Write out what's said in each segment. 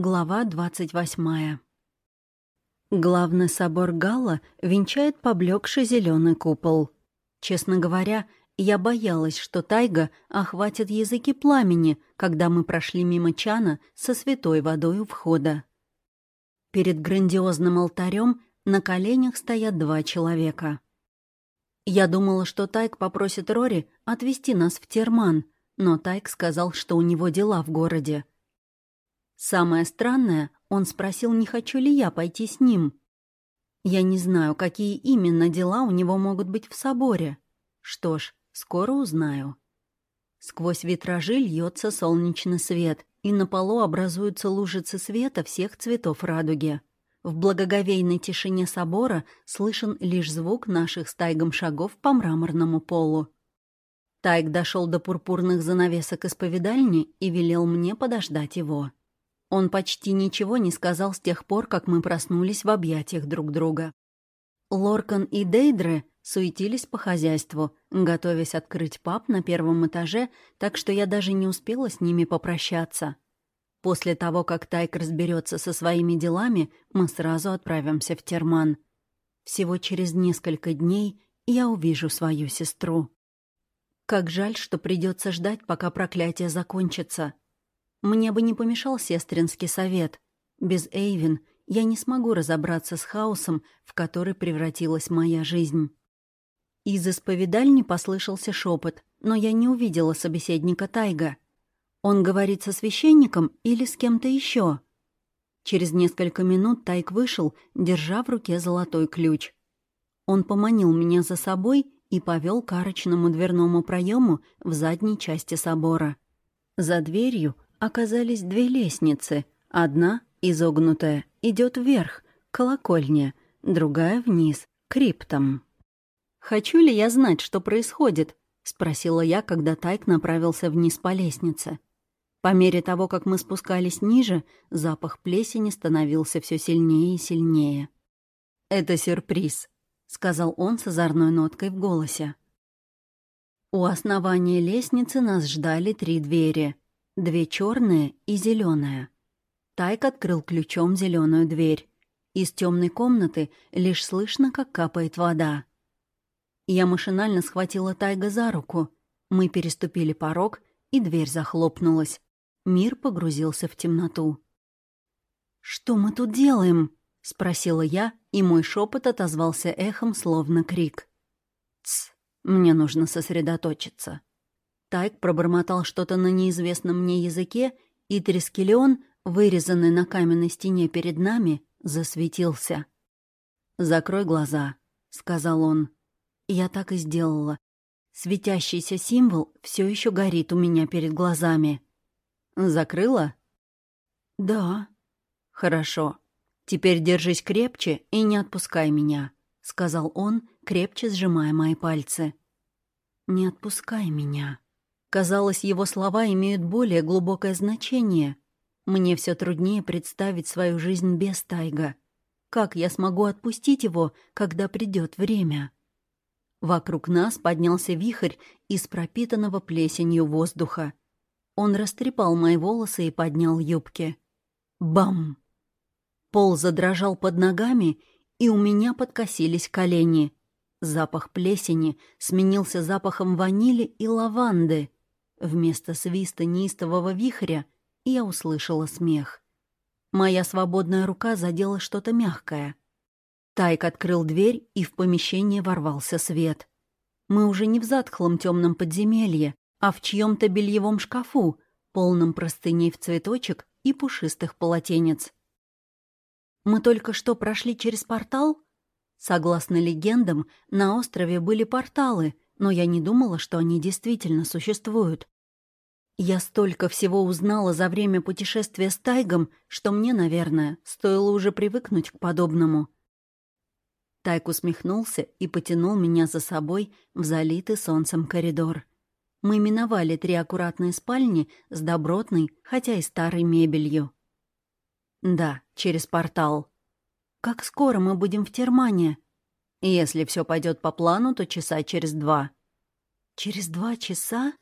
Глава 28. Главный собор Галла венчает поблекший зеленый купол. Честно говоря, я боялась, что тайга охватит языки пламени, когда мы прошли мимо чана со святой водой у входа. Перед грандиозным алтарем на коленях стоят два человека. Я думала, что Тайг попросит Рори отвезти нас в Терман, но Тайг сказал, что у него дела в городе — Самое странное, он спросил, не хочу ли я пойти с ним. Я не знаю, какие именно дела у него могут быть в соборе. Что ж, скоро узнаю. Сквозь витражи льется солнечный свет, и на полу образуются лужицы света всех цветов радуги. В благоговейной тишине собора слышен лишь звук наших с Тайгом шагов по мраморному полу. Тайг дошел до пурпурных занавесок исповедальни и велел мне подождать его. Он почти ничего не сказал с тех пор, как мы проснулись в объятиях друг друга. Лоркан и Дейдре суетились по хозяйству, готовясь открыть паб на первом этаже, так что я даже не успела с ними попрощаться. После того, как Тайк разберется со своими делами, мы сразу отправимся в Терман. Всего через несколько дней я увижу свою сестру. Как жаль, что придется ждать, пока проклятие закончится. Мне бы не помешал сестринский совет. Без Эйвин я не смогу разобраться с хаосом, в который превратилась моя жизнь. Из исповедальни послышался шепот, но я не увидела собеседника Тайга. Он говорит со священником или с кем-то еще. Через несколько минут Тайг вышел, держа в руке золотой ключ. Он поманил меня за собой и повел к арочному дверному проему в задней части собора. За дверью оказались две лестницы. Одна, изогнутая, идет вверх, колокольня, другая вниз, криптом. «Хочу ли я знать, что происходит?» — спросила я, когда Тайк направился вниз по лестнице. По мере того, как мы спускались ниже, запах плесени становился все сильнее и сильнее. «Это сюрприз», — сказал он с озорной ноткой в голосе. У основания лестницы нас ждали три двери — Две черные и зеленая. Тайк открыл ключом зеленую дверь. Из темной комнаты лишь слышно, как капает вода. Я машинально схватила Тайга за руку. Мы переступили порог, и дверь захлопнулась. Мир погрузился в темноту. «Что мы тут делаем?» — спросила я, и мой шепот отозвался эхом, словно крик. «Тсс, мне нужно сосредоточиться». Тайк пробормотал что-то на неизвестном мне языке, и Трескелион, вырезанный на каменной стене перед нами, засветился. «Закрой глаза», — сказал он. Я так и сделала. Светящийся символ все еще горит у меня перед глазами. «Закрыла?» «Да». «Хорошо. Теперь держись крепче и не отпускай меня», — сказал он, крепче сжимая мои пальцы. «Не отпускай меня». Казалось, его слова имеют более глубокое значение. Мне все труднее представить свою жизнь без Тайга. Как я смогу отпустить его, когда придет время? Вокруг нас поднялся вихрь из пропитанного плесенью воздуха. Он растрепал мои волосы и поднял юбки. Бам! Пол задрожал под ногами, и у меня подкосились колени. Запах плесени сменился запахом ванили и лаванды. Вместо свиста неистового вихря я услышала смех. Моя свободная рука задела что-то мягкое. Тайк открыл дверь, и в помещение ворвался свет. Мы уже не в затхлом темном подземелье, а в чьем-то бельевом шкафу, полном простыней в цветочек и пушистых полотенец. Мы только что прошли через портал? Согласно легендам, на острове были порталы — но я не думала, что они действительно существуют. Я столько всего узнала за время путешествия с Тайгом, что мне, наверное, стоило уже привыкнуть к подобному. Тайк усмехнулся и потянул меня за собой в залитый солнцем коридор. Мы миновали три аккуратные спальни с добротной, хотя и старой мебелью. Да, через портал. Как скоро мы будем в Термане? Если все пойдет по плану, то часа через два. Через два часа?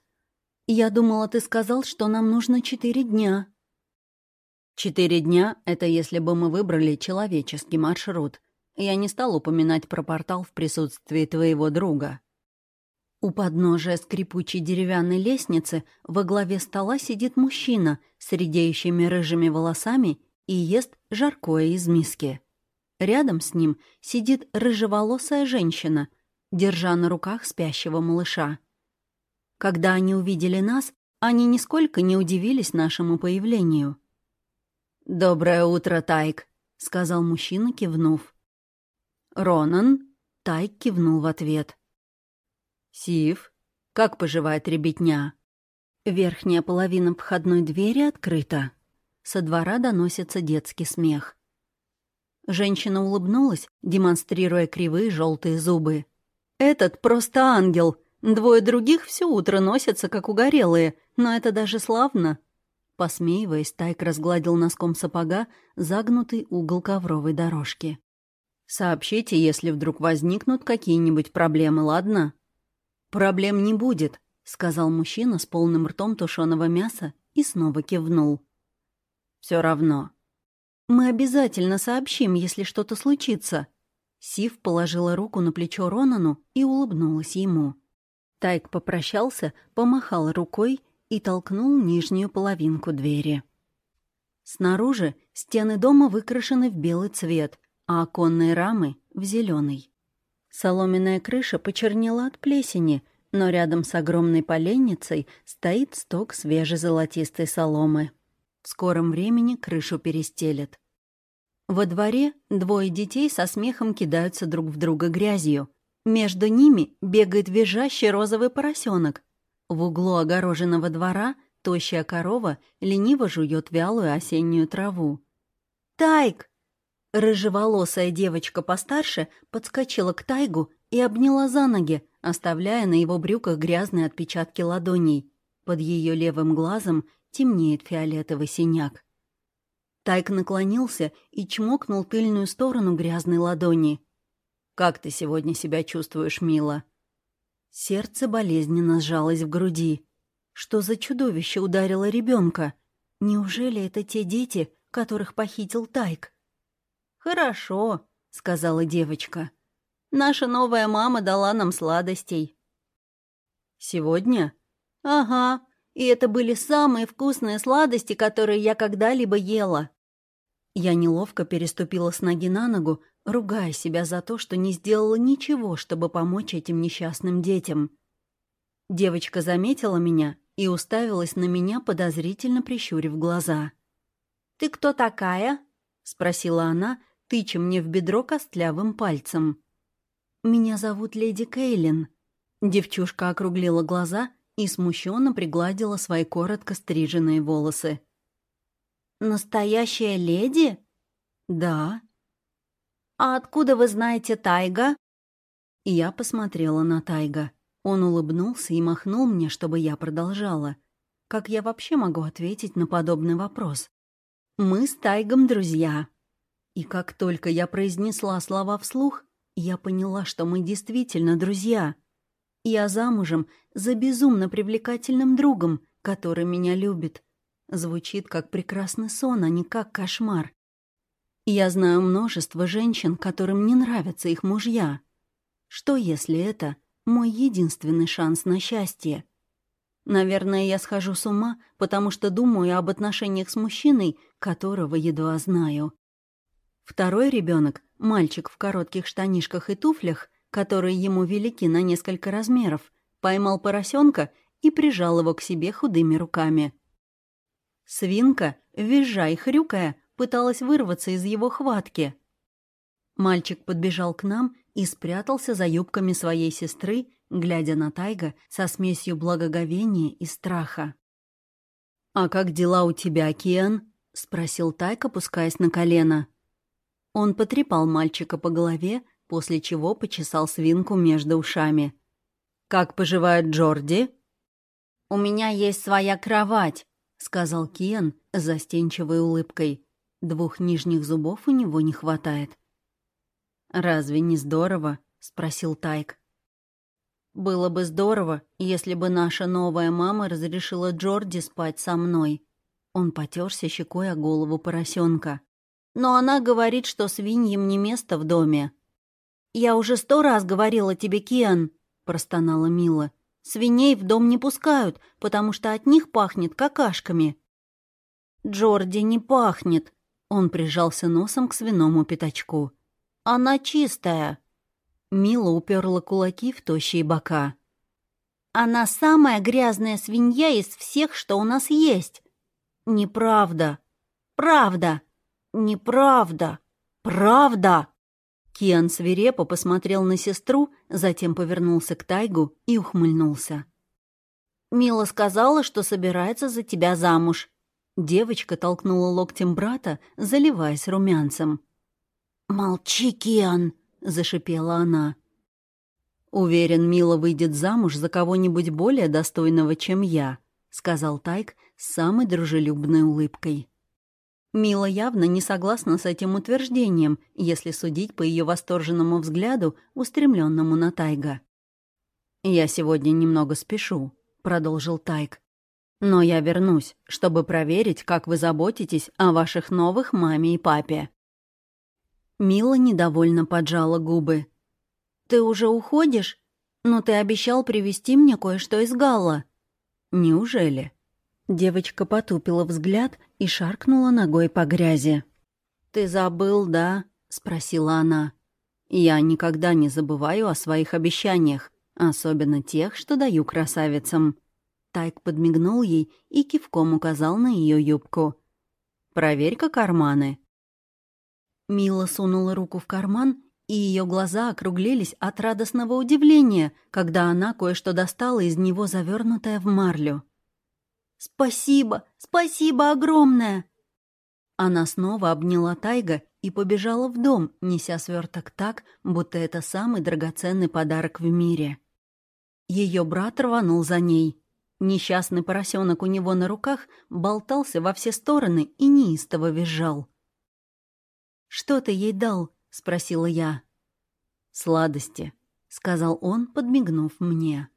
Я думала, ты сказал, что нам нужно четыре дня. Четыре дня — это если бы мы выбрали человеческий маршрут. Я не стал упоминать про портал в присутствии твоего друга. У подножия скрипучей деревянной лестницы во главе стола сидит мужчина с редеющими рыжими волосами и ест жаркое из миски. Рядом с ним сидит рыжеволосая женщина, держа на руках спящего малыша. Когда они увидели нас, они нисколько не удивились нашему появлению. «Доброе утро, Тайк», — сказал мужчина, кивнув. «Ронан?» — Тайк кивнул в ответ. «Сив, как поживает ребятня?» Верхняя половина входной двери открыта. Со двора доносится детский смех. Женщина улыбнулась, демонстрируя кривые желтые зубы. «Этот просто ангел. Двое других все утро носятся, как угорелые, но это даже славно». Посмеиваясь, Тайк разгладил носком сапога загнутый угол ковровой дорожки. «Сообщите, если вдруг возникнут какие-нибудь проблемы, ладно?» «Проблем не будет», — сказал мужчина с полным ртом тушеного мяса и снова кивнул. Все равно. Мы обязательно сообщим, если что-то случится». Сив положила руку на плечо Ронану и улыбнулась ему. Тайк попрощался, помахал рукой и толкнул нижнюю половинку двери. Снаружи стены дома выкрашены в белый цвет, а оконные рамы — в зеленый. Соломенная крыша почернела от плесени, но рядом с огромной поленницей стоит сток свежей золотистой соломы. В скором времени крышу перестелят. Во дворе двое детей со смехом кидаются друг в друга грязью. Между ними бегает визжащий розовый поросенок. В углу огороженного двора тощая корова лениво жует вялую осеннюю траву. «Тайк!» Рыжеволосая девочка постарше подскочила к Тайгу и обняла за ноги, оставляя на его брюках грязные отпечатки ладоней. Под ее левым глазом темнеет фиолетовый синяк. Тайк наклонился и чмокнул тыльную сторону грязной ладони. «Как ты сегодня себя чувствуешь, мила?» Сердце болезненно сжалось в груди. Что за чудовище ударило ребенка? Неужели это те дети, которых похитил Тайк? «Хорошо», — сказала девочка. «Наша новая мама дала нам сладостей». «Сегодня?» «Ага, и это были самые вкусные сладости, которые я когда-либо ела. Я неловко переступила с ноги на ногу, ругая себя за то, что не сделала ничего, чтобы помочь этим несчастным детям. Девочка заметила меня и уставилась на меня, подозрительно прищурив глаза. «Ты кто такая?» — спросила она, тыча мне в бедро костлявым пальцем. «Меня зовут леди Кейлин». Девчушка округлила глаза и смущенно пригладила свои коротко стриженные волосы. «Настоящая леди?» «Да». «А откуда вы знаете Тайга?» Я посмотрела на Тайга. Он улыбнулся и махнул мне, чтобы я продолжала. Как я вообще могу ответить на подобный вопрос? «Мы с Тайгом друзья». И как только я произнесла слова вслух, я поняла, что мы действительно друзья — я замужем за безумно привлекательным другом, который меня любит. Звучит как прекрасный сон, а не как кошмар. Я знаю множество женщин, которым не нравятся их мужья. Что, если это мой единственный шанс на счастье? Наверное, я схожу с ума, потому что думаю об отношениях с мужчиной, которого едва знаю. Второй ребенок, мальчик в коротких штанишках и туфлях, которые ему велики на несколько размеров, поймал поросенка и прижал его к себе худыми руками. Свинка, визжа и хрюкая, пыталась вырваться из его хватки. Мальчик подбежал к нам и спрятался за юбками своей сестры, глядя на Тайга со смесью благоговения и страха. «А как дела у тебя, Киан?» — спросил Тайк, опускаясь на колено. Он потрепал мальчика по голове, после чего почесал свинку между ушами. «Как поживает Джорди?» «У меня есть своя кровать», — сказал Киан с застенчивой улыбкой. Двух нижних зубов у него не хватает. «Разве не здорово?» — спросил Тайк. «Было бы здорово, если бы наша новая мама разрешила Джорди спать со мной». Он потерся щекой о голову поросенка. «Но она говорит, что свиньям не место в доме». «Я уже сто раз говорила тебе, Киан», — простонала Мила. «Свиней в дом не пускают, потому что от них пахнет какашками». «Джорди не пахнет», — он прижался носом к свиному пятачку. «Она чистая». Мила уперла кулаки в тощие бока. «Она самая грязная свинья из всех, что у нас есть». «Неправда! Правда! Неправда! Правда!» Киан свирепо посмотрел на сестру, затем повернулся к Тайгу и ухмыльнулся. «Мила сказала, что собирается за тебя замуж». Девочка толкнула локтем брата, заливаясь румянцем. «Молчи, Киан!» — зашипела она. «Уверен, Мила выйдет замуж за кого-нибудь более достойного, чем я», — сказал Тайк с самой дружелюбной улыбкой. Мила явно не согласна с этим утверждением, если судить по ее восторженному взгляду, устремленному на Тайга. «Я сегодня немного спешу», — продолжил Тайг. «Но я вернусь, чтобы проверить, как вы заботитесь о ваших новых маме и папе». Мила недовольно поджала губы. «Ты уже уходишь? Но ты обещал привезти мне кое-что из Галла». «Неужели?» Девочка потупила взгляд и шаркнула ногой по грязи. «Ты забыл, да?» — спросила она. «Я никогда не забываю о своих обещаниях, особенно тех, что даю красавицам». Тайк подмигнул ей и кивком указал на ее юбку. «Проверь-ка карманы». Мила сунула руку в карман, и ее глаза округлились от радостного удивления, когда она кое-что достала из него завернутое в марлю. «Спасибо, спасибо огромное!» Она снова обняла Тайга и побежала в дом, неся сверток так, будто это самый драгоценный подарок в мире. Ее брат рванул за ней. Несчастный поросенок у него на руках болтался во все стороны и неистово визжал. «Что ты ей дал?» — спросила я. «Сладости», — сказал он, подмигнув мне.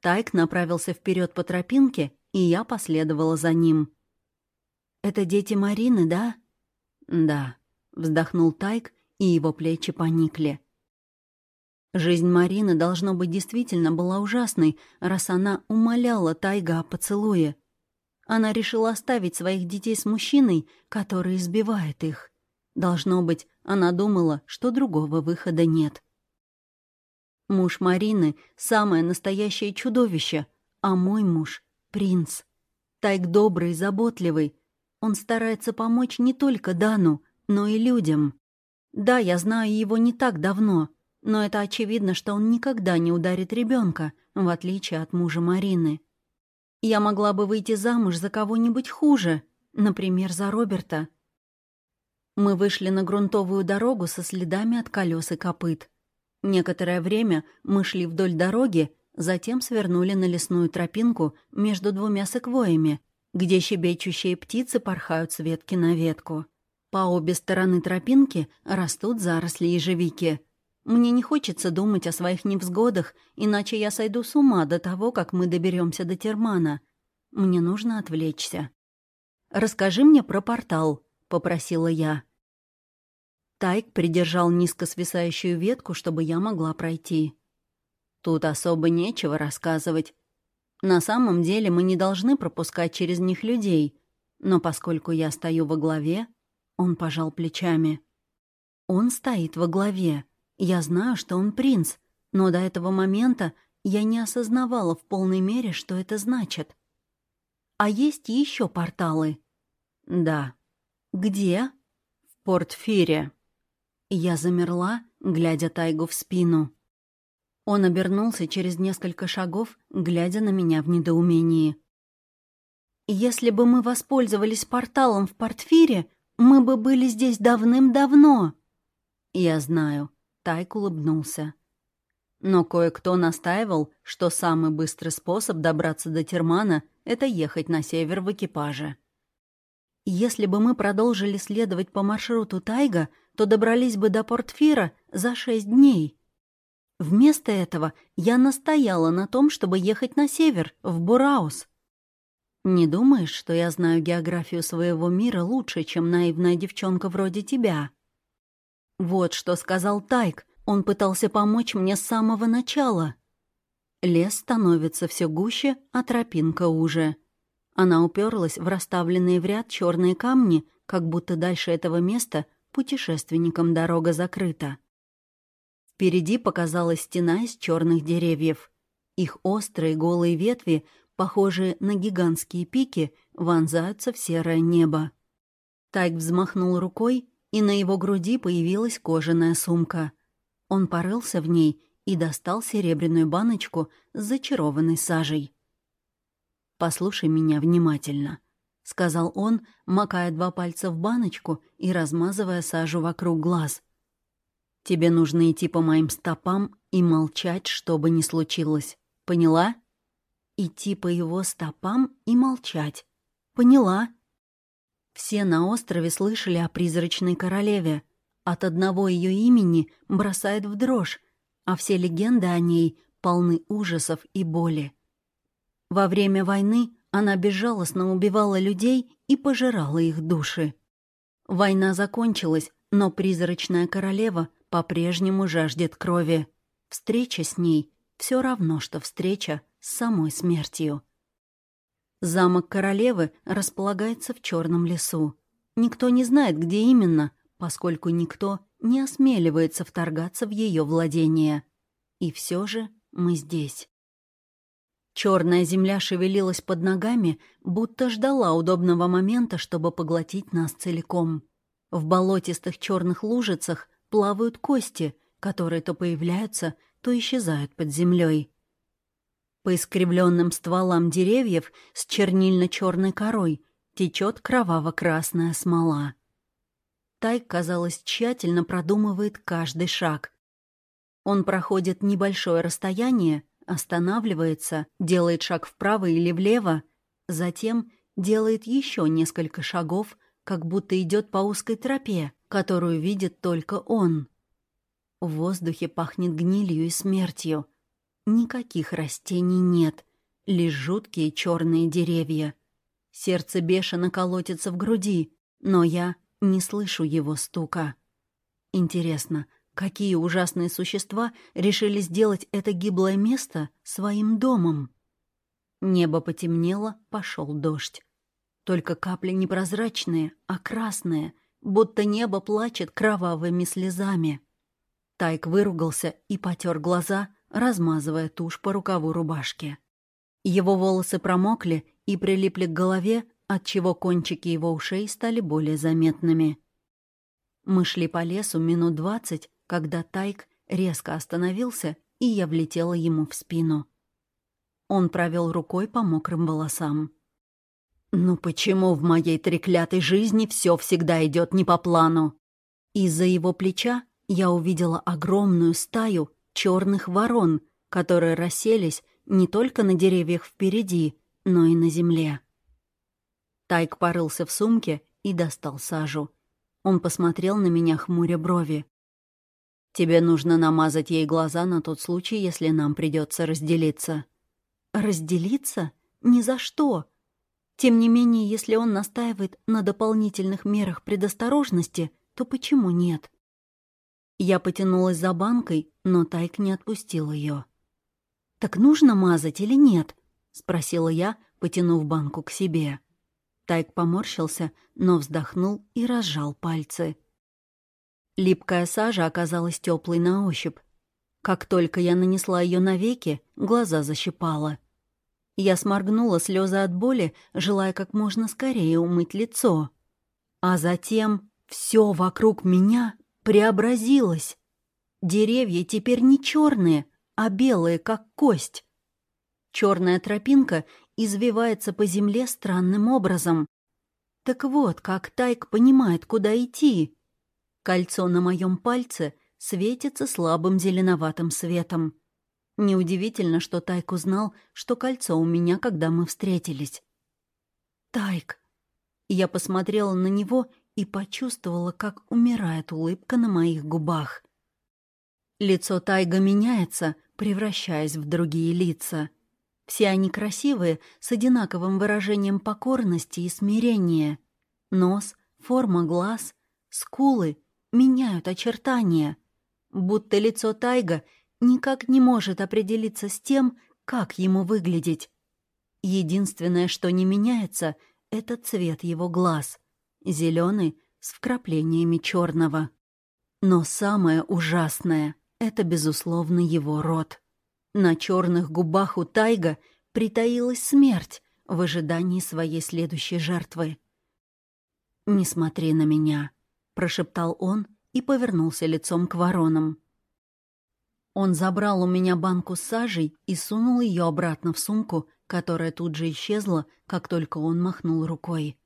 Тайк направился вперед по тропинке, и я последовала за ним. «Это дети Марины, да?» «Да», — вздохнул Тайк, и его плечи поникли. Жизнь Марины, должно быть, действительно была ужасной, раз она умоляла Тайга о поцелуе. Она решила оставить своих детей с мужчиной, который избивает их. Должно быть, она думала, что другого выхода нет. Муж Марины — самое настоящее чудовище, а мой муж — принц. Тайк добрый, заботливый. Он старается помочь не только Дану, но и людям. Да, я знаю его не так давно, но это очевидно, что он никогда не ударит ребенка, в отличие от мужа Марины. Я могла бы выйти замуж за кого-нибудь хуже, например, за Роберта — мы вышли на грунтовую дорогу со следами от колес и копыт. Некоторое время мы шли вдоль дороги, затем свернули на лесную тропинку между двумя секвоями, где щебечущие птицы порхают с ветки на ветку. По обе стороны тропинки растут заросли ежевики. Мне не хочется думать о своих невзгодах, иначе я сойду с ума до того, как мы доберемся до Термана. Мне нужно отвлечься. «Расскажи мне про портал», — попросила я. Тайк придержал низко свисающую ветку, чтобы я могла пройти. Тут особо нечего рассказывать. На самом деле мы не должны пропускать через них людей, но поскольку я стою во главе, он пожал плечами. Он стоит во главе. Я знаю, что он принц, но до этого момента я не осознавала в полной мере, что это значит. А есть еще порталы? Да. Где? В Портфире. Я замерла, глядя Тайгу в спину. Он обернулся через несколько шагов, глядя на меня в недоумении. «Если бы мы воспользовались порталом в Портфире, мы бы были здесь давным-давно». «Я знаю», — Тайк улыбнулся. Но кое-кто настаивал, что самый быстрый способ добраться до Термана — это ехать на север в экипаже. Если бы мы продолжили следовать по маршруту Тайга, то добрались бы до Портфира за шесть дней. Вместо этого я настояла на том, чтобы ехать на север, в Бураус. Не думаешь, что я знаю географию своего мира лучше, чем наивная девчонка вроде тебя? Вот что сказал Тайк. Он пытался помочь мне с самого начала. Лес становится все гуще, а тропинка уже. Она уперлась в расставленные в ряд черные камни, как будто дальше этого места путешественникам дорога закрыта. Впереди показалась стена из черных деревьев. Их острые голые ветви похожие на гигантские пики, вонзаются в серое небо. Тайк взмахнул рукой, и на его груди появилась кожаная сумка. Он порылся в ней и достал серебряную баночку с зачарованной сажей. «Послушай меня внимательно», — сказал он, макая два пальца в баночку и размазывая сажу вокруг глаз. «Тебе нужно идти по моим стопам и молчать, что бы ни случилось. Поняла?» идти по его стопам и молчать. Поняла. Все на острове слышали о призрачной королеве. От одного ее имени бросает в дрожь, а все легенды о ней полны ужасов и боли. Во время войны она безжалостно убивала людей и пожирала их души. Война закончилась, но призрачная королева по-прежнему жаждет крови. Встреча с ней — все равно, что встреча с самой смертью. Замок королевы располагается в черном лесу. Никто не знает, где именно, поскольку никто не осмеливается вторгаться в ее владение. И все же мы здесь. Черная земля шевелилась под ногами, будто ждала удобного момента, чтобы поглотить нас целиком. В болотистых черных лужицах плавают кости, которые то появляются, то исчезают под землей. По искривленным стволам деревьев с чернильно-черной корой течет кроваво-красная смола. Тайк, казалось, тщательно продумывает каждый шаг. Он проходит небольшое расстояние, останавливается, делает шаг вправо или влево, затем делает еще несколько шагов, как будто идет по узкой тропе, которую видит только он. В воздухе пахнет гнилью и смертью — Никаких растений нет, лишь жуткие черные деревья. Сердце бешено колотится в груди, но я не слышу его стука. Интересно, какие ужасные существа решили сделать это гиблое место своим домом? Небо потемнело, пошел дождь. Только капли непрозрачные, а красные, будто небо плачет кровавыми слезами. Тайк выругался и потер глаза, размазывая тушь по рукаву рубашки. Его волосы промокли и прилипли к голове, отчего кончики его ушей стали более заметными. Мы шли по лесу минут двадцать, когда Тайк резко остановился, и я влетела ему в спину. Он провел рукой по мокрым волосам. «Ну почему в моей треклятой жизни все всегда идет не по плану?» Из-за его плеча я увидела огромную стаю черных ворон, которые расселись не только на деревьях впереди, но и на земле. Тайк порылся в сумке и достал сажу. Он посмотрел на меня, хмуря брови. «Тебе нужно намазать ей глаза на тот случай, если нам придется разделиться». «Разделиться? Ни за что!» Тем не менее, если он настаивает на дополнительных мерах предосторожности, то почему нет? Я потянулась за банкой, но Тайк не отпустил ее. «Так нужно мазать или нет?» — спросила я, потянув банку к себе. Тайк поморщился, но вздохнул и разжал пальцы. Липкая сажа оказалась теплой на ощупь. Как только я нанесла ее навеки, глаза защипала. Я сморгнула слезы от боли, желая как можно скорее умыть лицо. А затем все вокруг меня преобразилась. Деревья теперь не черные, а белые, как кость. Черная тропинка извивается по земле странным образом. Так вот, как Тайк понимает, куда идти. Кольцо на моем пальце светится слабым зеленоватым светом. Неудивительно, что Тайк узнал, что кольцо у меня, когда мы встретились. «Тайк!» Я посмотрела на него и почувствовала, как умирает улыбка на моих губах. Лицо Тайга меняется, превращаясь в другие лица. Все они красивые, с одинаковым выражением покорности и смирения. Нос, форма глаз, скулы меняют очертания. Будто лицо Тайга никак не может определиться с тем, как ему выглядеть. Единственное, что не меняется, — это цвет его глаз. Зеленый с вкраплениями черного. Но самое ужасное — это, безусловно, его рот. На черных губах у Тайга притаилась смерть в ожидании своей следующей жертвы. «Не смотри на меня», — прошептал он и повернулся лицом к воронам. Он забрал у меня банку с сажей и сунул ее обратно в сумку, которая тут же исчезла, как только он махнул рукой.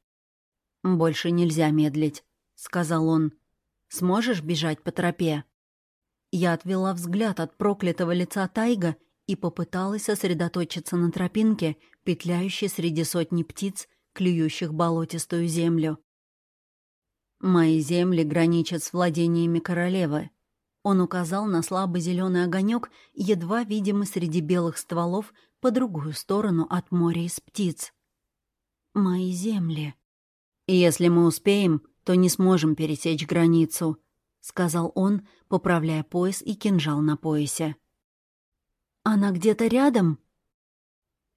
«Больше нельзя медлить», — сказал он. «Сможешь бежать по тропе?» Я отвела взгляд от проклятого лица Тайга и попыталась сосредоточиться на тропинке, петляющей среди сотни птиц, клюющих болотистую землю. «Мои земли граничат с владениями королевы». Он указал на слабый зеленый огонек, едва видимый среди белых стволов по другую сторону от моря из птиц. «Мои земли». «Если мы успеем, то не сможем пересечь границу», — сказал он, поправляя пояс и кинжал на поясе. «Она где-то рядом?»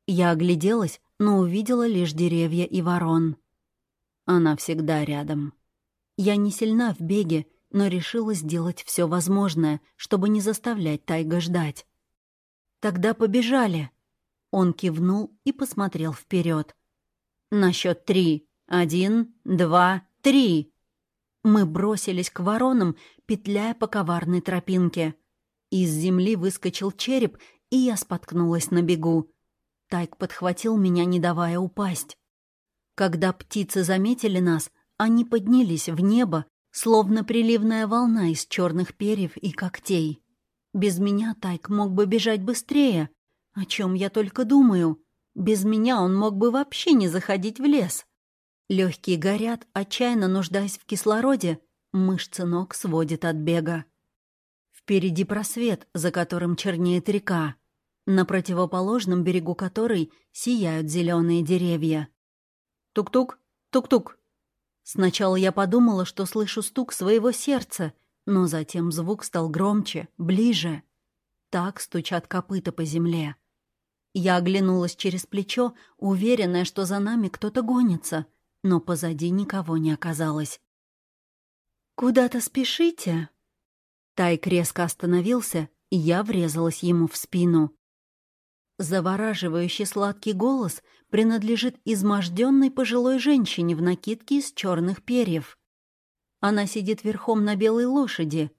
Я огляделась, но увидела лишь деревья и ворон. Она всегда рядом. Я не сильна в беге, но решила сделать все возможное, чтобы не заставлять Тайга ждать. «Тогда побежали!» Он кивнул и посмотрел вперед. «На счет три. Один, два, три!» Мы бросились к воронам, петляя по коварной тропинке. Из земли выскочил череп, и я споткнулась на бегу. Тайк подхватил меня, не давая упасть. Когда птицы заметили нас, они поднялись в небо, словно приливная волна из черных перьев и когтей. Без меня Тайк мог бы бежать быстрее. О чем я только думаю. Без меня он мог бы вообще не заходить в лес. Легкие горят, отчаянно нуждаясь в кислороде, мышцы ног сводит от бега. Впереди просвет, за которым чернеет река, на противоположном берегу которой сияют зеленые деревья. Тук-тук, тук-тук. Сначала я подумала, что слышу стук своего сердца, но затем звук стал громче, ближе. Так стучат копыта по земле. Я оглянулась через плечо, уверенная, что за нами кто-то гонится — но позади никого не оказалось. «Куда-то спешите?» Тайк резко остановился, и я врезалась ему в спину. Завораживающий сладкий голос принадлежит изможденной пожилой женщине в накидке из черных перьев. Она сидит верхом на белой лошади.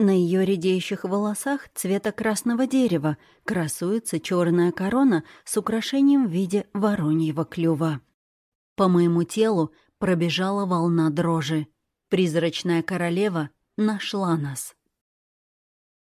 На ее редеющих волосах цвета красного дерева красуется черная корона с украшением в виде вороньего клюва. По моему телу пробежала волна дрожи. Призрачная королева нашла нас.